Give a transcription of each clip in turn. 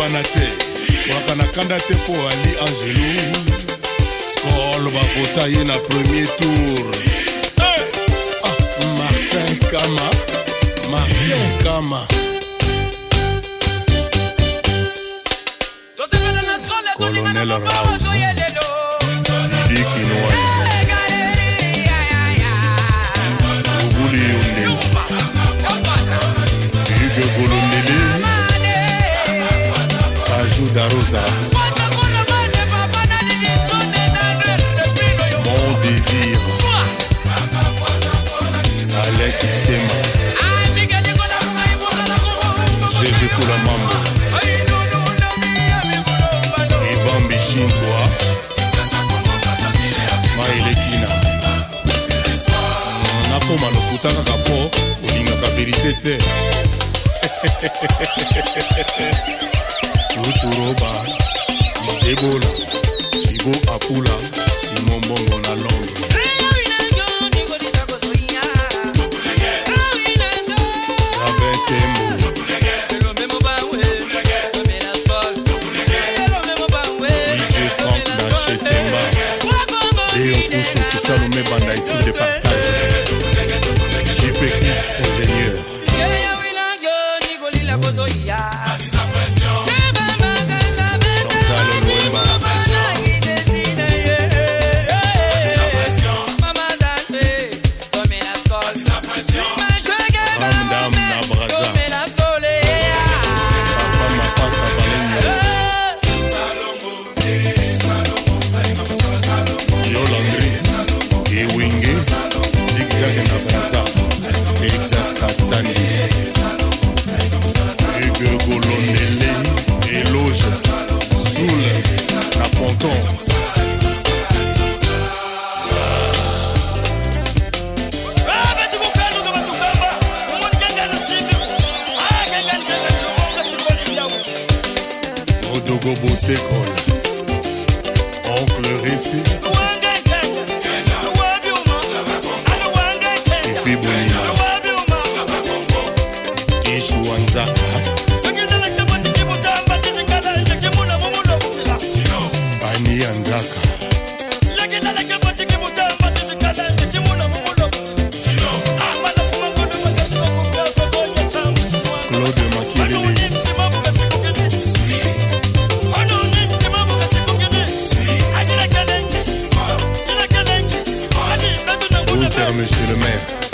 oyebana te kaka na kanda te mpo ali angelou skol bavota ye na premier tour hey! Eh! ah, martin kama martin kama colonel raus dikinoa ça. Mon désir. Alain Kissema. Jésus sous la maman. Et Bambi Chintois. maelekina nakoma lokuta kaka mpo olingaka verite te uturoba izebola cibo apula simombongo na londres gogo botekola oncle récit monsieur le maire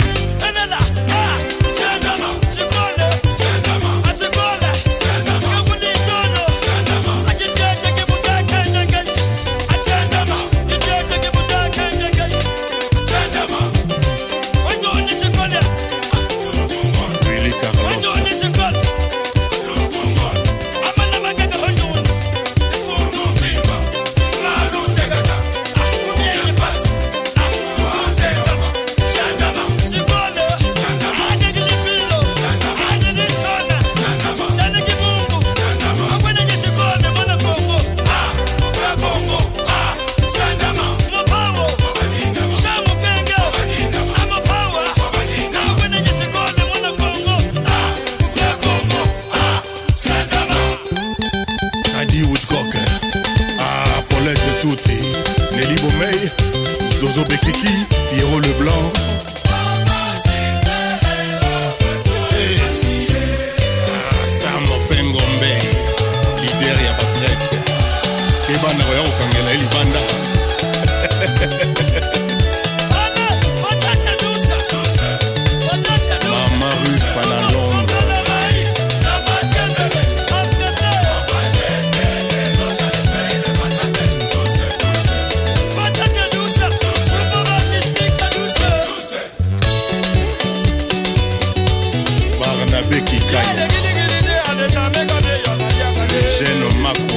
Zozo Bekiki, Pierrot Leblanc. my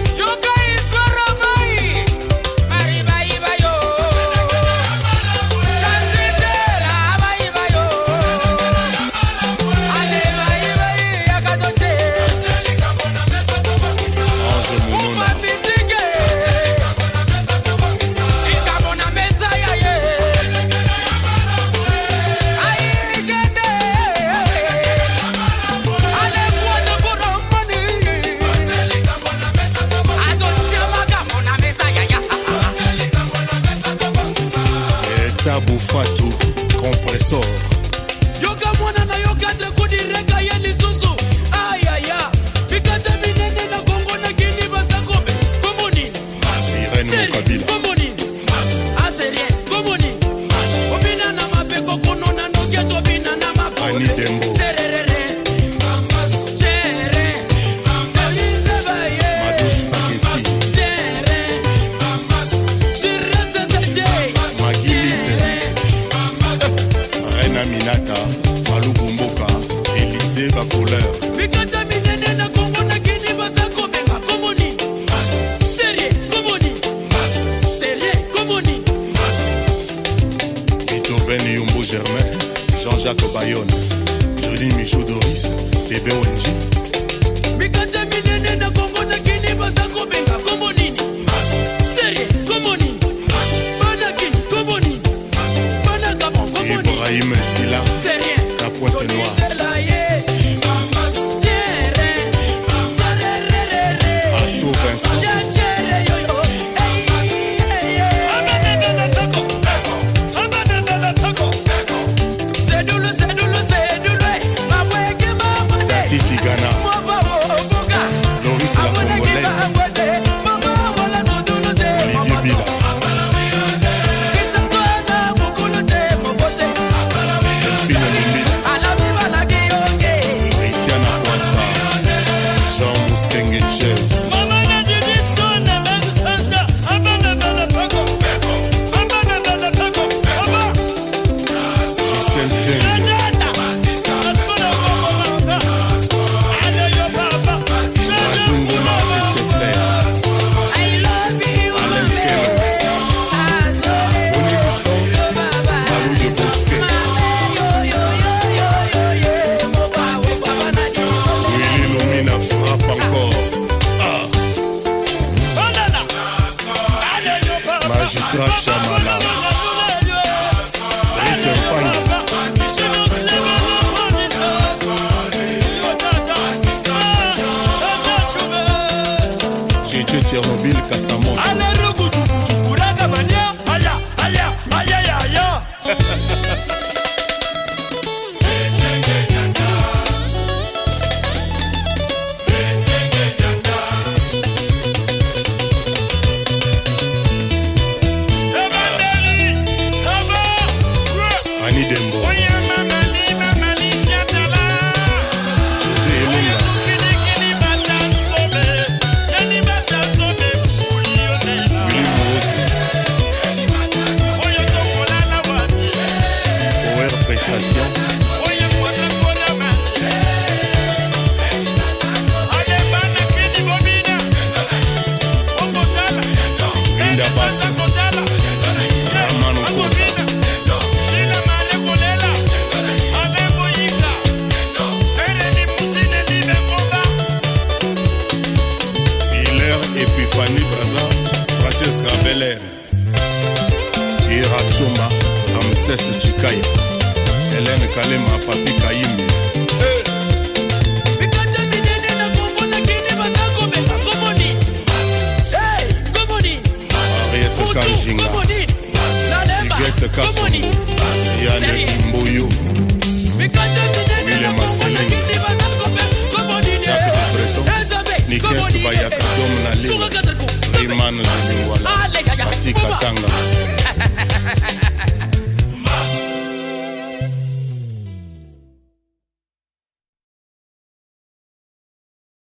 Washington, Jolene Michaud Doris, Bébé Wenji. mikate minene na kongo nakini baza kobenga kombo nini serie kombo nini bana kini kombo nini bana gabon kombo nini touch princesse chikaya helene kalema papi kayimbi Kajinga, Igete Kassou, Yannick